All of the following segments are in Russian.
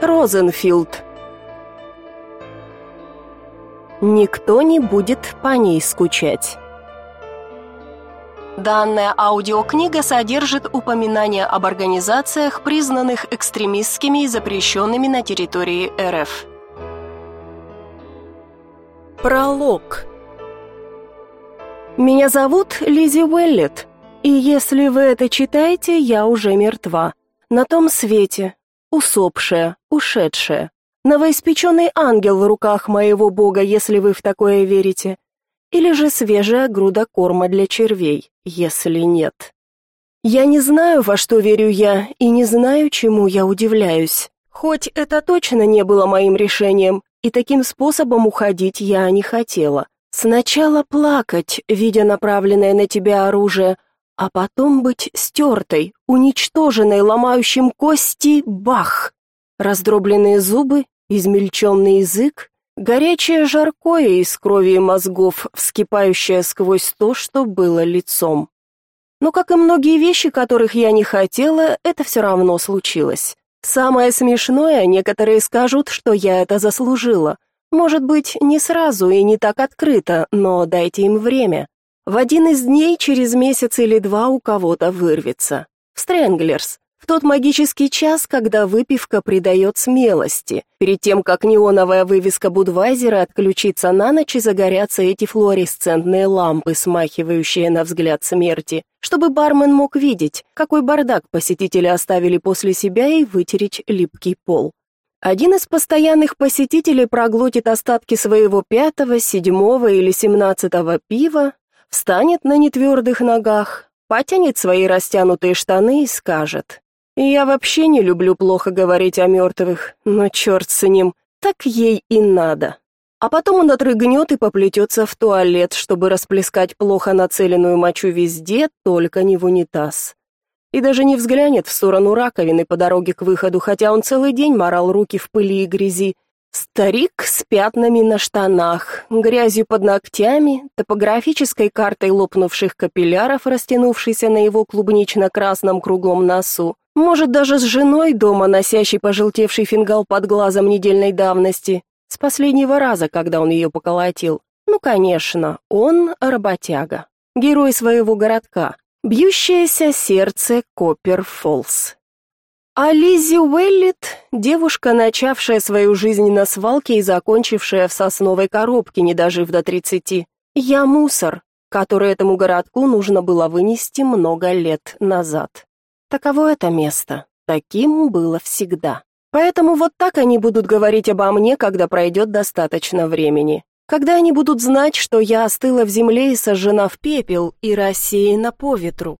Розенфилд. Никто не будет по ней скучать. Данная аудиокнига содержит упоминания об организациях, признанных экстремистскими и запрещенными на территории РФ. Пролог. Меня зовут Лизи Уэллет, и если вы это читаете, я уже мертва. На том свете, усопшая, ушедшая. Новоиспеченный ангел в руках моего бога, если вы в такое верите. Или же свежая груда корма для червей, если нет. Я не знаю, во что верю я, и не знаю, чему я удивляюсь. Хоть это точно не было моим решением, и таким способом уходить я не хотела. Сначала плакать, видя направленное на тебя оружие, а потом быть стертой, уничтоженной, ломающим кости, бах! Раздробленные зубы, измельченный язык, горячее жаркое из крови и мозгов, вскипающее сквозь то, что было лицом. Но, как и многие вещи, которых я не хотела, это все равно случилось. Самое смешное, некоторые скажут, что я это заслужила. Может быть, не сразу и не так открыто, но дайте им время. В один из дней через месяц или два у кого-то вырвется. В Стрэнглерс. В тот магический час, когда выпивка придает смелости. Перед тем, как неоновая вывеска Будвайзера отключится на ночь и загорятся эти флуоресцентные лампы, смахивающие на взгляд смерти, чтобы бармен мог видеть, какой бардак посетители оставили после себя и вытереть липкий пол. Один из постоянных посетителей проглотит остатки своего пятого, седьмого или семнадцатого пива, встанет на нетвердых ногах, потянет свои растянутые штаны и скажет: "Я вообще не люблю плохо говорить о мертвых, но черт с ним, так ей и надо". А потом он отрыгнет и поплетется в туалет, чтобы расплескать плохо нацеленную мочу везде, только не в унитаз. И даже не взглянет в сторону раковины по дороге к выходу, хотя он целый день морал руки в пыли и грязи, Старик с пятнами на штанах, грязью под ногтями, топографической картой лопнувших капилляров, растянувшейся на его клубнично-красном круглом носу. Может, даже с женой дома, носящей пожелтевший фингал под глазом недельной давности. С последнего раза, когда он ее поколотил. Ну, конечно, он работяга. Герой своего городка. Бьющееся сердце Коппер Фолс. А Лиззи Уэллит, девушка, начавшая свою жизнь на свалке и закончившая в сосновой коробке, не дожив до тридцати. Я мусор, который этому городку нужно было вынести много лет назад. Таково это место. Таким было всегда. Поэтому вот так они будут говорить обо мне, когда пройдет достаточно времени. Когда они будут знать, что я остыла в земле и сожжена в пепел и рассеяна по ветру.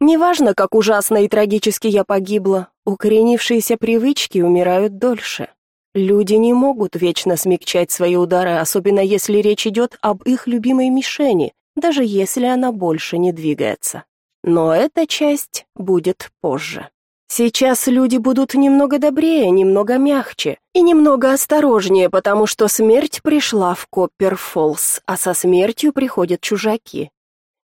Неважно, как ужасно и трагически я погибла, укоренившиеся привычки умирают дольше. Люди не могут вечно смягчать свои удары, особенно если речь идет об их любимой мишени, даже если она больше не двигается. Но эта часть будет позже. Сейчас люди будут немного добрее, немного мягче и немного осторожнее, потому что смерть пришла в Коппер-Фоллс, а со смертью приходят чужаки.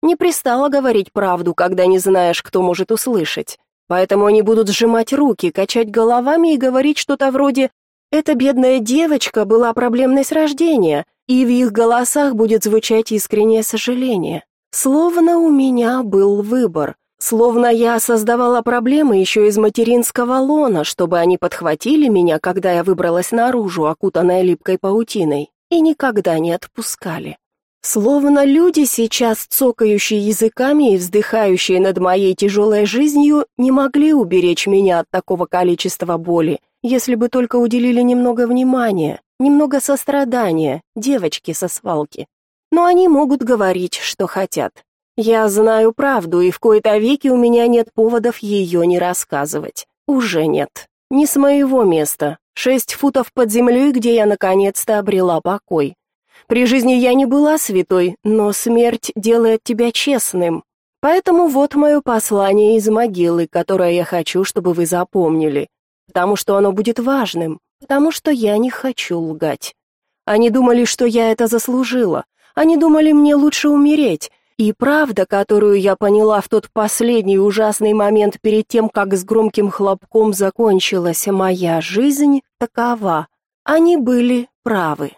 Не пристало говорить правду, когда не знаешь, кто может услышать. Поэтому они будут сжимать руки, качать головами и говорить что-то вроде «Эта бедная девочка была проблемной с рождения», и в их голосах будет звучать искреннее сожаление. Словно у меня был выбор, словно я создавала проблемы еще из материнского лона, чтобы они подхватили меня, когда я выбралась наружу, окутанная липкой паутиной, и никогда не отпускали. Словно люди, сейчас цокающие языками и вздыхающие над моей тяжелой жизнью, не могли уберечь меня от такого количества боли, если бы только уделили немного внимания, немного сострадания девочке со свалки. Но они могут говорить, что хотят. Я знаю правду, и в кои-то веки у меня нет поводов ее не рассказывать. Уже нет. Не с моего места. Шесть футов под землей, где я наконец-то обрела покой. При жизни я не была святой, но смерть делает тебя честным. Поэтому вот мое послание из могилы, которое я хочу, чтобы вы запомнили. Потому что оно будет важным, потому что я не хочу лгать. Они думали, что я это заслужила. Они думали, мне лучше умереть. И правда, которую я поняла в тот последний ужасный момент перед тем, как с громким хлопком закончилась моя жизнь, такова. Они были правы.